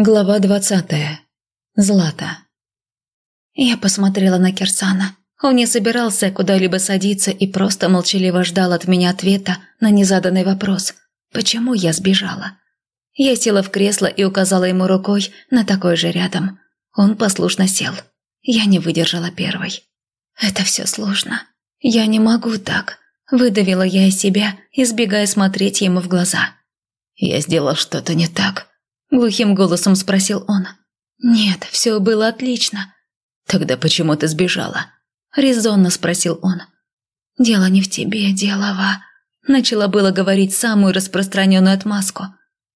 Глава двадцатая. Злата. Я посмотрела на Кирсана. Он не собирался куда-либо садиться и просто молчаливо ждал от меня ответа на незаданный вопрос. Почему я сбежала? Я села в кресло и указала ему рукой на такой же рядом. Он послушно сел. Я не выдержала первой. «Это все сложно. Я не могу так», – выдавила я из себя, избегая смотреть ему в глаза. «Я сделала что-то не так», Глухим голосом спросил он. «Нет, все было отлично». «Тогда почему ты сбежала?» Резонно спросил он. «Дело не в тебе, дело во...» Начала было говорить самую распространенную отмазку.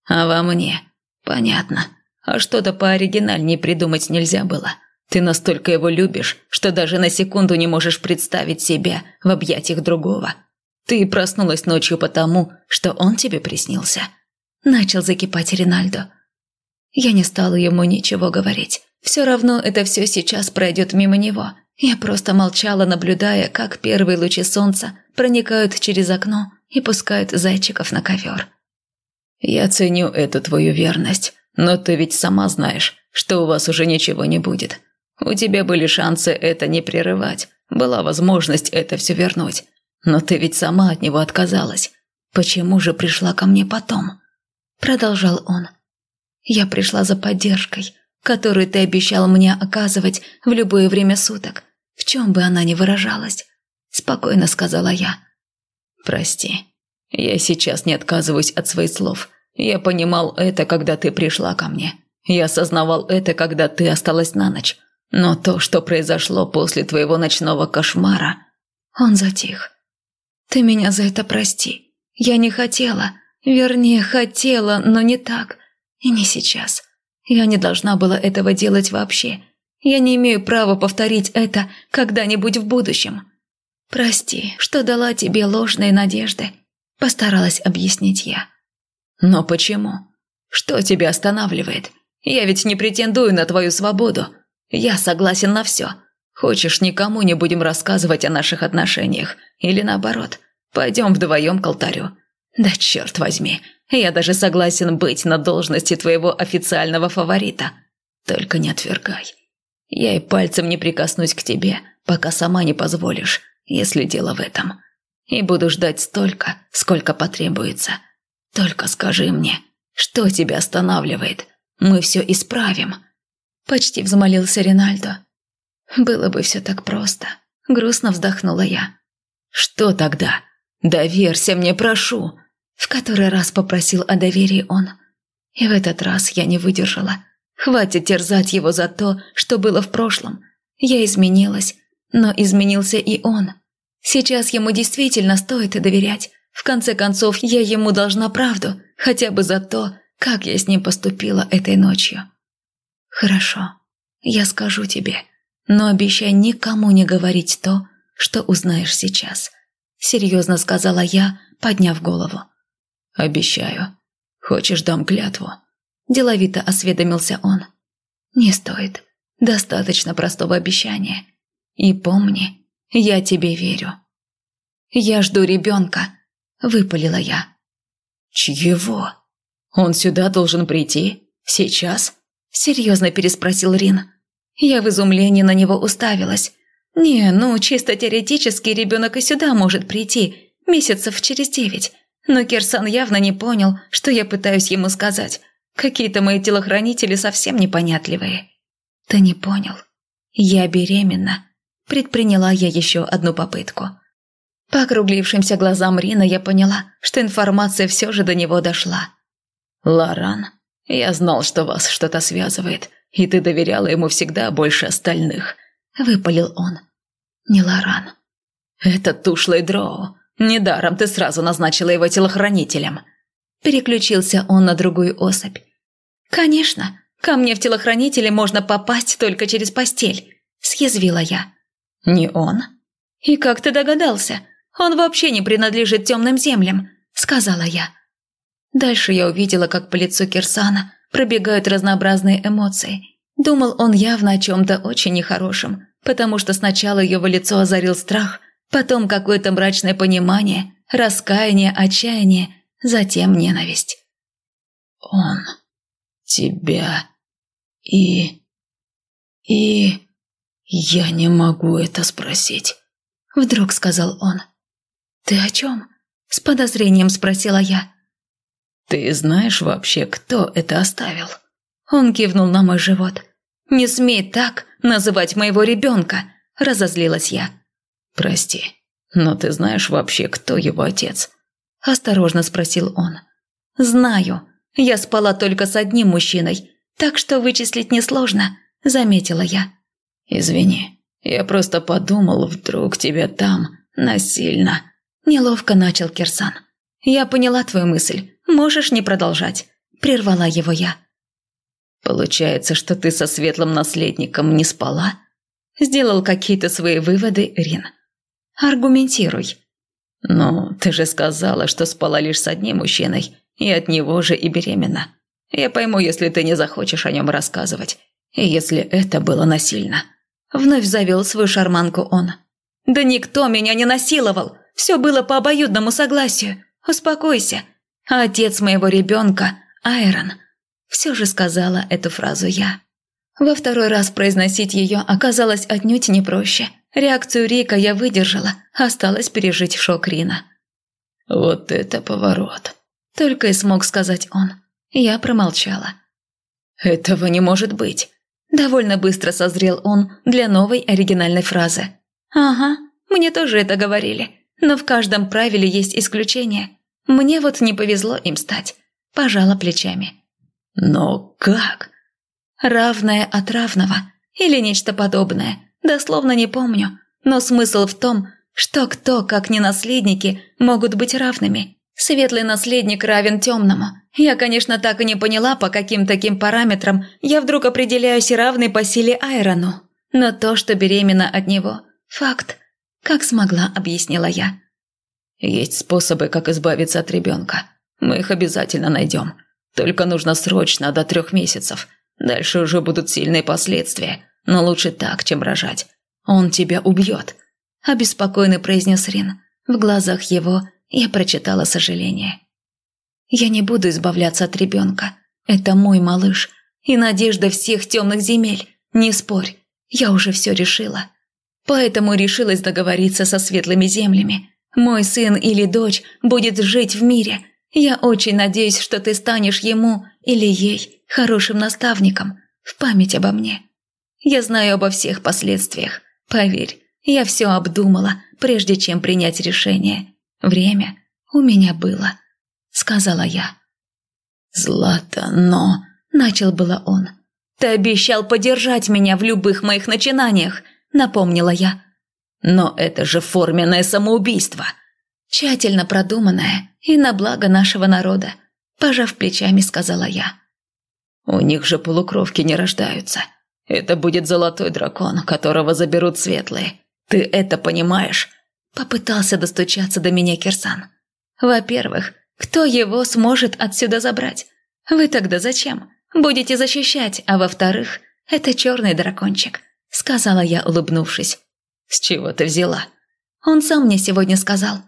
«А во мне. Понятно. А что-то пооригинальнее придумать нельзя было. Ты настолько его любишь, что даже на секунду не можешь представить себя в объятиях другого. Ты проснулась ночью потому, что он тебе приснился». Начал закипать Ринальдо. Я не стала ему ничего говорить. Все равно это все сейчас пройдет мимо него. Я просто молчала, наблюдая, как первые лучи солнца проникают через окно и пускают зайчиков на ковер. «Я ценю эту твою верность, но ты ведь сама знаешь, что у вас уже ничего не будет. У тебя были шансы это не прерывать, была возможность это все вернуть. Но ты ведь сама от него отказалась. Почему же пришла ко мне потом?» Продолжал он. Я пришла за поддержкой, которую ты обещал мне оказывать в любое время суток, в чем бы она ни выражалась. Спокойно сказала я. Прости, я сейчас не отказываюсь от своих слов. Я понимал это, когда ты пришла ко мне. Я осознавал это, когда ты осталась на ночь. Но то, что произошло после твоего ночного кошмара... Он затих. Ты меня за это прости. Я не хотела. Вернее, хотела, но не так. И не сейчас. Я не должна была этого делать вообще. Я не имею права повторить это когда-нибудь в будущем. Прости, что дала тебе ложные надежды. Постаралась объяснить я. Но почему? Что тебя останавливает? Я ведь не претендую на твою свободу. Я согласен на все. Хочешь, никому не будем рассказывать о наших отношениях? Или наоборот, пойдем вдвоем к алтарю? Да черт возьми, я даже согласен быть на должности твоего официального фаворита. Только не отвергай. Я и пальцем не прикоснусь к тебе, пока сама не позволишь, если дело в этом. И буду ждать столько, сколько потребуется. Только скажи мне, что тебя останавливает? Мы все исправим». Почти взмолился Ринальдо. «Было бы все так просто». Грустно вздохнула я. «Что тогда? Доверься мне, прошу!» В который раз попросил о доверии он. И в этот раз я не выдержала. Хватит терзать его за то, что было в прошлом. Я изменилась, но изменился и он. Сейчас ему действительно стоит доверять. В конце концов, я ему должна правду, хотя бы за то, как я с ним поступила этой ночью. Хорошо, я скажу тебе, но обещай никому не говорить то, что узнаешь сейчас. Серьезно сказала я, подняв голову. «Обещаю. Хочешь, дам клятву?» Деловито осведомился он. «Не стоит. Достаточно простого обещания. И помни, я тебе верю». «Я жду ребенка», — выпалила я. «Чьего? Он сюда должен прийти? Сейчас?» — серьезно переспросил Рин. Я в изумлении на него уставилась. «Не, ну, чисто теоретически ребенок и сюда может прийти, месяцев через девять. Но Кирсан явно не понял, что я пытаюсь ему сказать. Какие-то мои телохранители совсем непонятливые. Ты не понял. Я беременна. Предприняла я еще одну попытку. По округлившимся глазам Рина я поняла, что информация все же до него дошла. «Лоран, я знал, что вас что-то связывает, и ты доверяла ему всегда больше остальных», — выпалил он. «Не Лоран». «Это тушлый дроу. Недаром ты сразу назначила его телохранителем». Переключился он на другую особь. «Конечно, ко мне в телохранители можно попасть только через постель», – съязвила я. «Не он?» «И как ты догадался? Он вообще не принадлежит темным землям», – сказала я. Дальше я увидела, как по лицу Кирсана пробегают разнообразные эмоции. Думал он явно о чем-то очень нехорошем, потому что сначала его лицо озарил страх – потом какое-то мрачное понимание, раскаяние, отчаяние, затем ненависть. «Он тебя И... и... я не могу это спросить», — вдруг сказал он. «Ты о чем?» — с подозрением спросила я. «Ты знаешь вообще, кто это оставил?» Он кивнул на мой живот. «Не смей так называть моего ребенка!» – разозлилась я. «Прости, но ты знаешь вообще, кто его отец?» – осторожно спросил он. «Знаю. Я спала только с одним мужчиной, так что вычислить несложно», – заметила я. «Извини, я просто подумал, вдруг тебя там насильно...» Неловко начал Кирсан. «Я поняла твою мысль. Можешь не продолжать», – прервала его я. «Получается, что ты со светлым наследником не спала?» Сделал какие-то свои выводы Рин. «Аргументируй». «Ну, ты же сказала, что спала лишь с одним мужчиной, и от него же и беременна. Я пойму, если ты не захочешь о нем рассказывать, и если это было насильно». Вновь завел свою шарманку он. «Да никто меня не насиловал, все было по обоюдному согласию. Успокойся. А отец моего ребенка, Айрон, все же сказала эту фразу я. Во второй раз произносить ее оказалось отнюдь не проще. Реакцию Рика я выдержала, осталось пережить шок Рина. «Вот это поворот!» Только и смог сказать он. Я промолчала. «Этого не может быть!» Довольно быстро созрел он для новой оригинальной фразы. «Ага, мне тоже это говорили. Но в каждом правиле есть исключение. Мне вот не повезло им стать». Пожала плечами. Но как? Равное от равного или нечто подобное. Дословно не помню. Но смысл в том, что кто, как не наследники, могут быть равными. Светлый наследник равен темному. Я, конечно, так и не поняла, по каким таким параметрам я вдруг определяюсь равной по силе Айрону. Но то, что беременна от него – факт. Как смогла, объяснила я. Есть способы, как избавиться от ребенка. Мы их обязательно найдем. Только нужно срочно, до трех месяцев. Дальше уже будут сильные последствия. Но лучше так, чем рожать. Он тебя убьет», – обеспокоенно произнес Рин. В глазах его я прочитала сожаление. «Я не буду избавляться от ребенка. Это мой малыш. И надежда всех темных земель. Не спорь, я уже все решила. Поэтому решилась договориться со светлыми землями. Мой сын или дочь будет жить в мире – я очень надеюсь, что ты станешь ему или ей хорошим наставником в память обо мне. Я знаю обо всех последствиях. Поверь, я все обдумала, прежде чем принять решение. Время у меня было, сказала я. Злата, но... Начал было он. Ты обещал поддержать меня в любых моих начинаниях, напомнила я. Но это же форменное самоубийство. Тщательно продуманное и на благо нашего народа», – пожав плечами, сказала я. «У них же полукровки не рождаются. Это будет золотой дракон, которого заберут светлые. Ты это понимаешь?» Попытался достучаться до меня Кирсан. «Во-первых, кто его сможет отсюда забрать? Вы тогда зачем? Будете защищать, а во-вторых, это черный дракончик», – сказала я, улыбнувшись. «С чего ты взяла?» «Он сам мне сегодня сказал.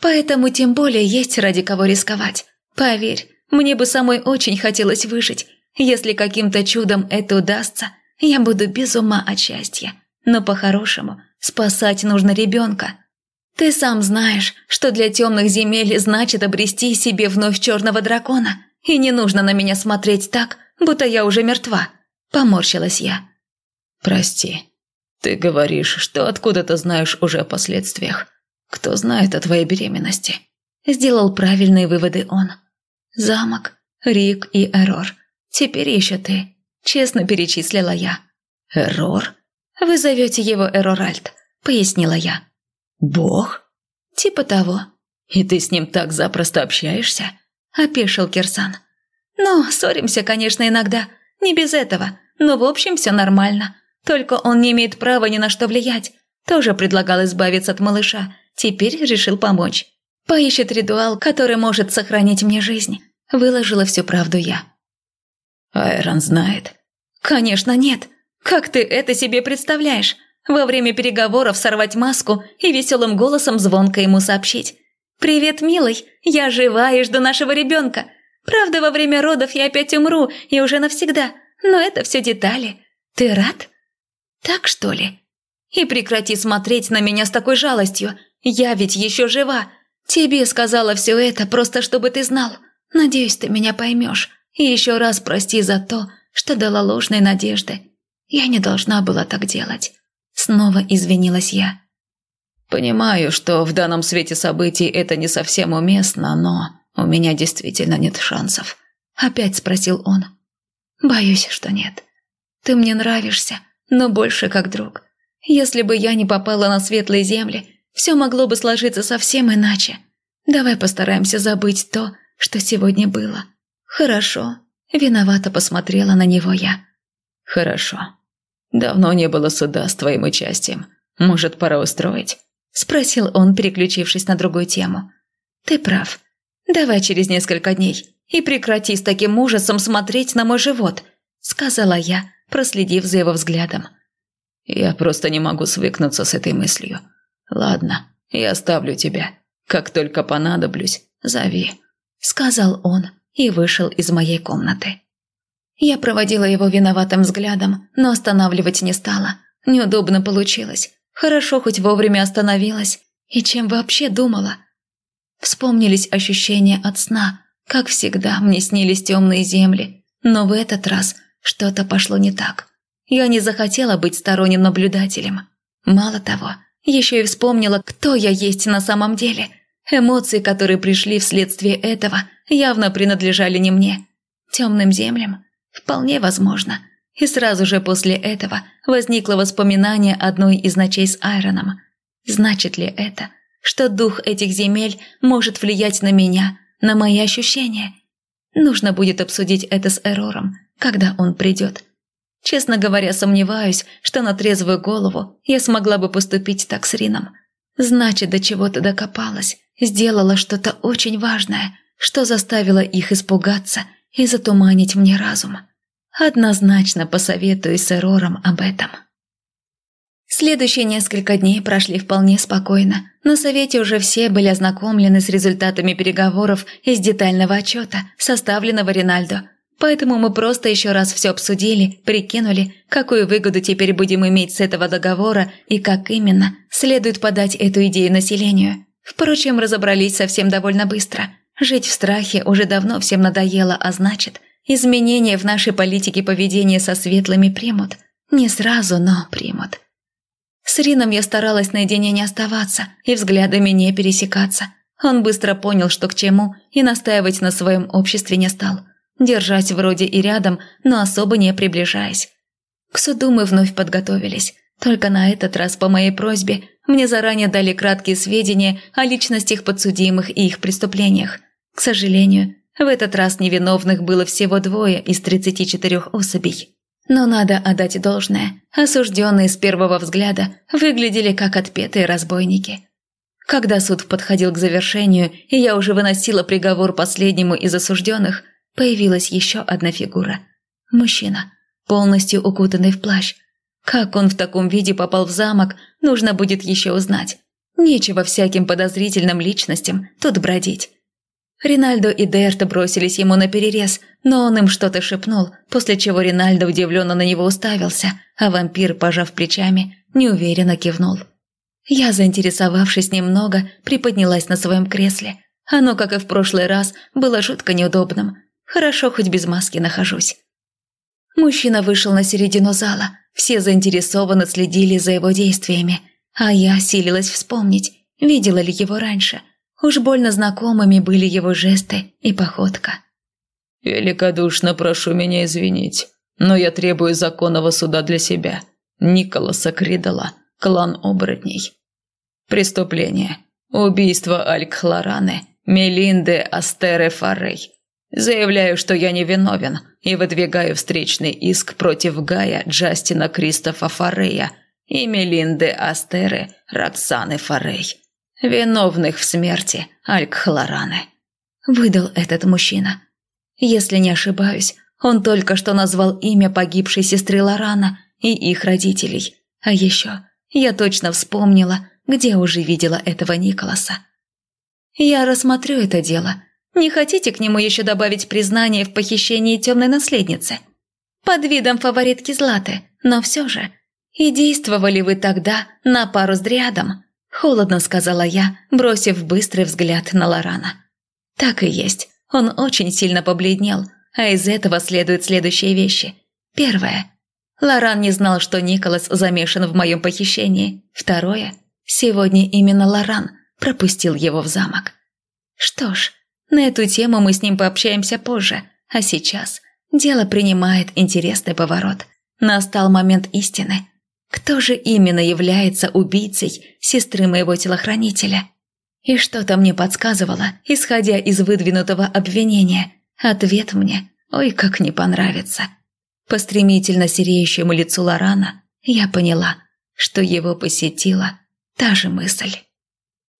Поэтому тем более есть ради кого рисковать. Поверь, мне бы самой очень хотелось выжить. Если каким-то чудом это удастся, я буду без ума от счастья. Но по-хорошему, спасать нужно ребенка. Ты сам знаешь, что для темных земель значит обрести себе вновь черного дракона. И не нужно на меня смотреть так, будто я уже мертва. Поморщилась я. Прости. Ты говоришь, что откуда-то знаешь уже о последствиях. Кто знает о твоей беременности?» Сделал правильные выводы он. «Замок, Рик и Эрор. Теперь еще ты», – честно перечислила я. «Эрор?» «Вы зовете его Эроральд», – пояснила я. «Бог?» «Типа того». «И ты с ним так запросто общаешься?» – опешил Кирсан. «Ну, ссоримся, конечно, иногда. Не без этого. Но в общем все нормально. Только он не имеет права ни на что влиять. Тоже предлагал избавиться от малыша, Теперь решил помочь. Поищет ритуал, который может сохранить мне жизнь. Выложила всю правду я. Айрон знает. Конечно, нет. Как ты это себе представляешь? Во время переговоров сорвать маску и веселым голосом звонко ему сообщить. «Привет, милый, я жива и жду нашего ребенка. Правда, во время родов я опять умру и уже навсегда, но это все детали. Ты рад? Так что ли? И прекрати смотреть на меня с такой жалостью. Я ведь еще жива. Тебе сказала все это, просто чтобы ты знал. Надеюсь, ты меня поймешь. И еще раз прости за то, что дала ложной надежды. Я не должна была так делать. Снова извинилась я. Понимаю, что в данном свете событий это не совсем уместно, но у меня действительно нет шансов. Опять спросил он. Боюсь, что нет. Ты мне нравишься, но больше как друг. Если бы я не попала на светлые земли, все могло бы сложиться совсем иначе. Давай постараемся забыть то, что сегодня было. Хорошо. Виновато посмотрела на него я. Хорошо. Давно не было суда с твоим участием. Может, пора устроить? Спросил он, переключившись на другую тему. Ты прав. Давай через несколько дней. И прекрати с таким ужасом смотреть на мой живот, сказала я, проследив за его взглядом. Я просто не могу свыкнуться с этой мыслью. Ладно, я оставлю тебя. Как только понадоблюсь, зови», — сказал он и вышел из моей комнаты. Я проводила его виноватым взглядом, но останавливать не стала. Неудобно получилось. Хорошо хоть вовремя остановилась. И чем вообще думала? Вспомнились ощущения от сна. Как всегда, мне снились темные земли. Но в этот раз что-то пошло не так. Я не захотела быть сторонним наблюдателем. Мало того, еще и вспомнила, кто я есть на самом деле. Эмоции, которые пришли вследствие этого, явно принадлежали не мне. Темным землям? Вполне возможно. И сразу же после этого возникло воспоминание одной из ночей с Айроном. Значит ли это, что дух этих земель может влиять на меня, на мои ощущения? Нужно будет обсудить это с Эрором, когда он придет. Честно говоря, сомневаюсь, что на трезвую голову я смогла бы поступить так с Рином. Значит, до чего-то докопалась, сделала что-то очень важное, что заставило их испугаться и затуманить мне разум. Однозначно посоветую с Эрором об этом. Следующие несколько дней прошли вполне спокойно. На совете уже все были ознакомлены с результатами переговоров из детального отчета, составленного Ринальдо, Поэтому мы просто еще раз все обсудили, прикинули, какую выгоду теперь будем иметь с этого договора и как именно следует подать эту идею населению. Впрочем, разобрались совсем довольно быстро. Жить в страхе уже давно всем надоело, а значит, изменения в нашей политике поведения со светлыми примут. Не сразу, но примут. С Рином я старалась наедине не оставаться и взглядами не пересекаться. Он быстро понял, что к чему, и настаивать на своем обществе не стал – держась вроде и рядом, но особо не приближаясь. К суду мы вновь подготовились. Только на этот раз по моей просьбе мне заранее дали краткие сведения о личностях подсудимых и их преступлениях. К сожалению, в этот раз невиновных было всего двое из 34 особей. Но надо отдать должное. Осужденные с первого взгляда выглядели как отпетые разбойники. Когда суд подходил к завершению, и я уже выносила приговор последнему из осужденных, появилась еще одна фигура. Мужчина, полностью укутанный в плащ. Как он в таком виде попал в замок, нужно будет еще узнать. Нечего всяким подозрительным личностям тут бродить. Ринальдо и Дерта бросились ему на перерез, но он им что-то шепнул, после чего Ринальдо удивленно на него уставился, а вампир, пожав плечами, неуверенно кивнул. Я, заинтересовавшись немного, приподнялась на своем кресле. Оно, как и в прошлый раз, было жутко неудобным, Хорошо, хоть без маски нахожусь. Мужчина вышел на середину зала. Все заинтересованно следили за его действиями. А я силилась вспомнить, видела ли его раньше. Уж больно знакомыми были его жесты и походка. «Великодушно прошу меня извинить, но я требую законного суда для себя. Николаса Кридала, клан оборотней. Преступление. Убийство Алькхлораны, Мелинды Астеры Фаррей. Заявляю, что я не виновен и выдвигаю встречный иск против Гая Джастина Кристофа Форея и Мелинды Астеры Роксаны Форей, виновных в смерти Алькхлораны. Выдал этот мужчина. Если не ошибаюсь, он только что назвал имя погибшей сестры Лорана и их родителей. А еще я точно вспомнила, где уже видела этого Николаса. Я рассмотрю это дело – не хотите к нему еще добавить признание в похищении темной наследницы?» под видом фаворитки Златы, но все же. И действовали вы тогда на пару с Дриадом?» Холодно сказала я, бросив быстрый взгляд на Лорана. «Так и есть. Он очень сильно побледнел, а из этого следуют следующие вещи. Первое. Лоран не знал, что Николас замешан в моем похищении. Второе. Сегодня именно Лоран пропустил его в замок. Что ж, на эту тему мы с ним пообщаемся позже, а сейчас дело принимает интересный поворот. Настал момент истины. Кто же именно является убийцей сестры моего телохранителя? И что-то мне подсказывало, исходя из выдвинутого обвинения. Ответ мне, ой, как не понравится. По стремительно сереющему лицу Лорана я поняла, что его посетила та же мысль.